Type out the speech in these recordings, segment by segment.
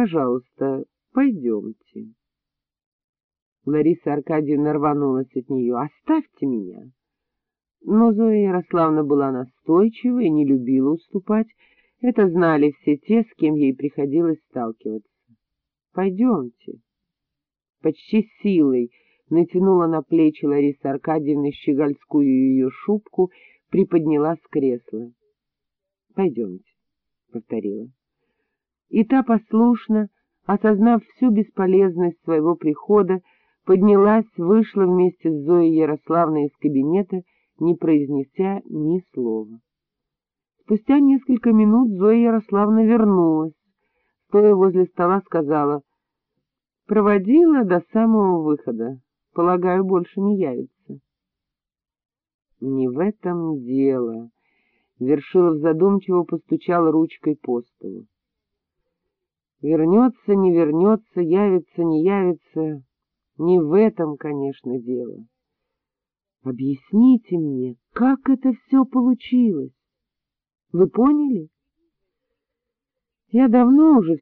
пожалуйста, пойдемте. Лариса Аркадьевна рванулась от нее. «Оставьте меня!» Но Зоя Ярославна была настойчива и не любила уступать. Это знали все те, с кем ей приходилось сталкиваться. «Пойдемте». Почти силой натянула на плечи Ларисы Аркадьевны щегольскую ее шубку, приподняла с кресла. — Пойдемте, — повторила. И та послушно, осознав всю бесполезность своего прихода, поднялась, вышла вместе с Зоей Ярославной из кабинета, не произнеся ни слова. Спустя несколько минут Зоя Ярославна вернулась, стоя возле стола, сказала, «Проводила до самого выхода, полагаю, больше не явится». «Не в этом дело», — Вершилов задумчиво постучал ручкой по столу. «Вернется, не вернется, явится, не явится, не в этом, конечно, дело. Объясните мне, как это все получилось? Вы поняли? Я давно уже...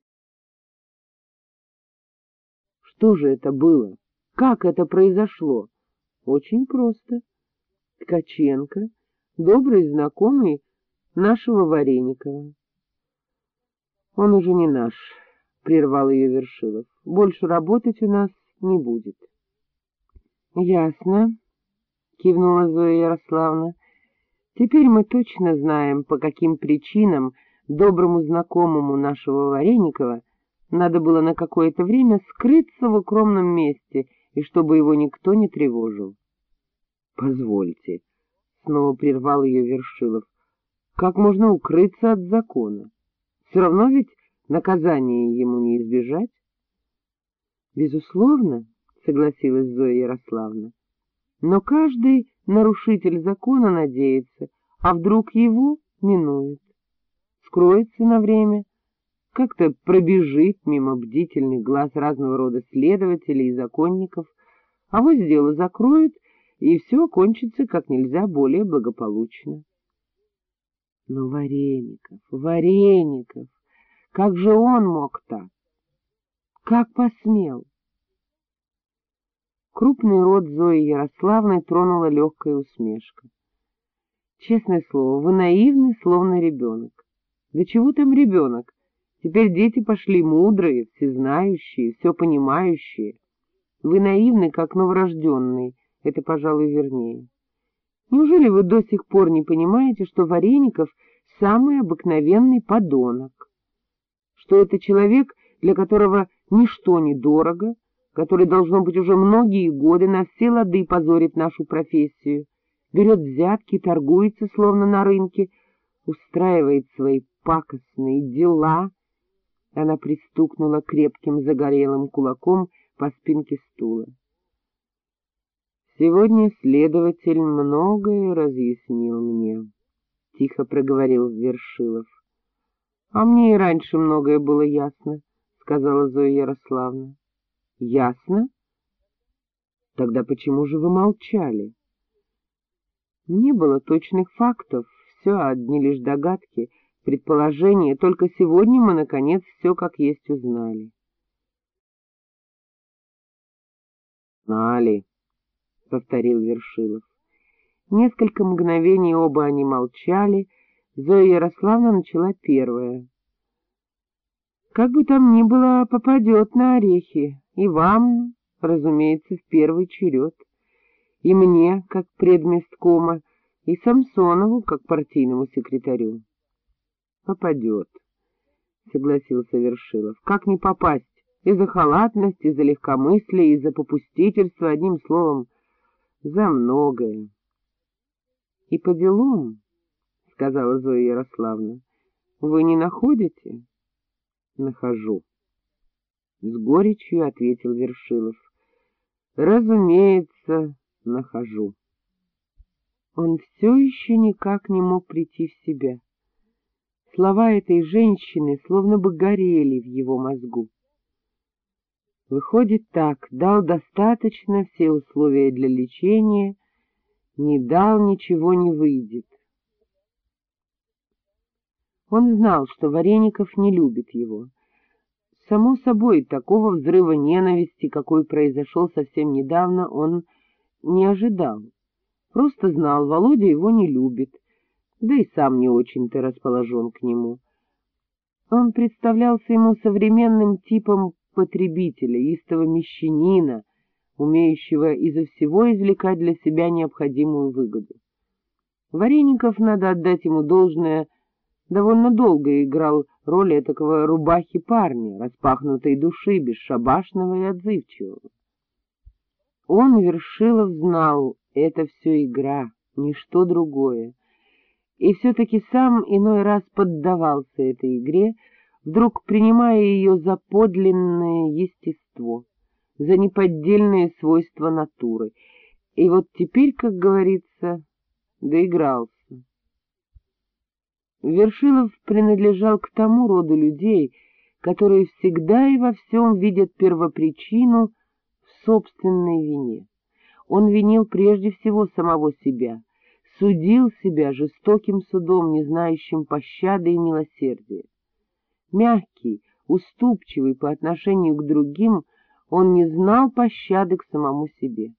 Что же это было? Как это произошло? Очень просто. Ткаченко, добрый знакомый нашего Вареникова. Он уже не наш, — прервал ее Вершилов. Больше работать у нас не будет. — Ясно, — кивнула Зоя Ярославна. — Теперь мы точно знаем, по каким причинам доброму знакомому нашего Вареникова надо было на какое-то время скрыться в укромном месте, и чтобы его никто не тревожил. — Позвольте, — снова прервал ее Вершилов, — как можно укрыться от закона? Все равно ведь наказание ему не избежать. Безусловно, согласилась Зоя Ярославна, но каждый нарушитель закона надеется, а вдруг его минует, скроется на время, как-то пробежит мимо бдительных глаз разного рода следователей и законников, а вот дело закроет, и все кончится как нельзя более благополучно. Но Вареников, Вареников, как же он мог так? Как посмел? Крупный рот Зои Ярославны тронула легкая усмешка. Честное слово, вы наивны, словно ребенок. Да чего там ребенок? Теперь дети пошли мудрые, всезнающие, все понимающие. Вы наивны, как новорожденный, это, пожалуй, вернее. Неужели вы до сих пор не понимаете, что Вареников — самый обыкновенный подонок? Что это человек, для которого ничто не дорого, который, должно быть, уже многие годы на все лады позорит нашу профессию, берет взятки, торгуется, словно на рынке, устраивает свои пакостные дела. Она пристукнула крепким загорелым кулаком по спинке стула. Сегодня следователь многое разъяснил мне, — тихо проговорил Вершилов. — А мне и раньше многое было ясно сказала Зоя Ярославна. — Ясно? Тогда почему же вы молчали? Не было точных фактов, все одни лишь догадки, предположения, только сегодня мы, наконец, все как есть узнали. — Знали, — повторил Вершилов. Несколько мгновений оба они молчали, Зоя Ярославна начала первая. Как бы там ни было, попадет на орехи, и вам, разумеется, в первый черед, и мне, как предместкома, и Самсонову, как партийному секретарю. — Попадет, — согласился Вершилов. — Как не попасть? Из-за халатности, из-за легкомыслия, из-за попустительства, одним словом, за многое. — И по делам, — сказала Зоя Ярославна, — вы не находите? нахожу. С горечью ответил Вершилов. Разумеется, нахожу. Он все еще никак не мог прийти в себя. Слова этой женщины словно бы горели в его мозгу. Выходит так, дал достаточно, все условия для лечения, не дал, ничего не выйдет. Он знал, что Вареников не любит его. Само собой, такого взрыва ненависти, какой произошел совсем недавно, он не ожидал. Просто знал, Володя его не любит, да и сам не очень-то расположен к нему. Он представлялся ему современным типом потребителя, истого мещанина, умеющего изо всего извлекать для себя необходимую выгоду. Вареников, надо отдать ему должное, довольно долго играл роль этакого рубахи парня, распахнутой души, бесшабашного и отзывчивого. Он, Вершилов, знал, это все игра, ничто другое, и все-таки сам иной раз поддавался этой игре, вдруг принимая ее за подлинное естество, за неподдельные свойства натуры. И вот теперь, как говорится, доигрался. Вершилов принадлежал к тому роду людей, которые всегда и во всем видят первопричину в собственной вине. Он винил прежде всего самого себя, судил себя жестоким судом, не знающим пощады и милосердия. Мягкий, уступчивый по отношению к другим, он не знал пощады к самому себе.